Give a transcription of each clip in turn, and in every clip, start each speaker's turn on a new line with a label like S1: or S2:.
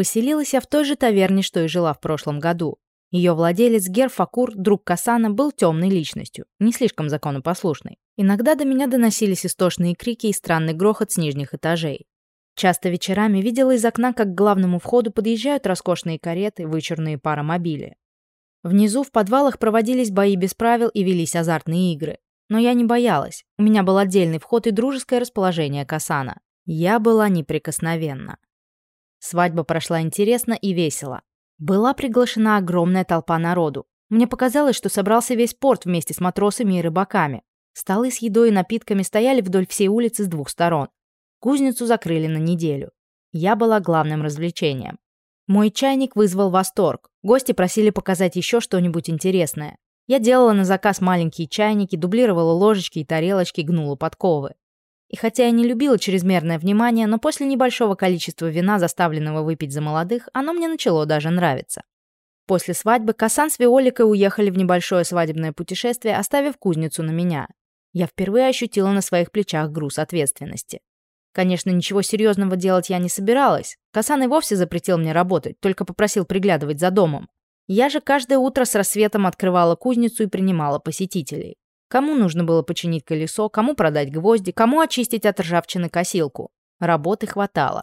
S1: Поселилась я в той же таверне, что и жила в прошлом году. Ее владелец Герфакур друг Касана, был темной личностью, не слишком законопослушной. Иногда до меня доносились истошные крики и странный грохот с нижних этажей. Часто вечерами видела из окна, как к главному входу подъезжают роскошные кареты, вычурные паромобили. Внизу в подвалах проводились бои без правил и велись азартные игры. Но я не боялась. У меня был отдельный вход и дружеское расположение Касана. Я была неприкосновенна. Свадьба прошла интересно и весело. Была приглашена огромная толпа народу. Мне показалось, что собрался весь порт вместе с матросами и рыбаками. Столы с едой и напитками стояли вдоль всей улицы с двух сторон. Кузницу закрыли на неделю. Я была главным развлечением. Мой чайник вызвал восторг. Гости просили показать еще что-нибудь интересное. Я делала на заказ маленькие чайники, дублировала ложечки и тарелочки, гнула подковы. И хотя я не любила чрезмерное внимание, но после небольшого количества вина, заставленного выпить за молодых, оно мне начало даже нравиться. После свадьбы Касан с Виоликой уехали в небольшое свадебное путешествие, оставив кузницу на меня. Я впервые ощутила на своих плечах груз ответственности. Конечно, ничего серьезного делать я не собиралась. Касан и вовсе запретил мне работать, только попросил приглядывать за домом. Я же каждое утро с рассветом открывала кузницу и принимала посетителей. Кому нужно было починить колесо, кому продать гвозди, кому очистить от ржавчины косилку. Работы хватало.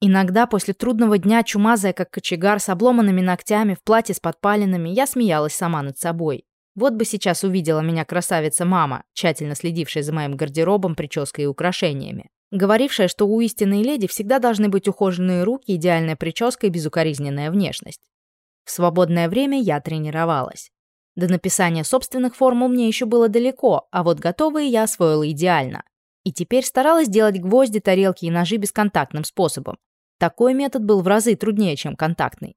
S1: Иногда после трудного дня, чумазая как кочегар, с обломанными ногтями, в платье с подпалинами, я смеялась сама над собой. Вот бы сейчас увидела меня красавица-мама, тщательно следившая за моим гардеробом, прической и украшениями. Говорившая, что у истинной леди всегда должны быть ухоженные руки, идеальная прическа и безукоризненная внешность. В свободное время я тренировалась. До написания собственных формул мне еще было далеко, а вот готовые я освоила идеально. И теперь старалась делать гвозди, тарелки и ножи бесконтактным способом. Такой метод был в разы труднее, чем контактный.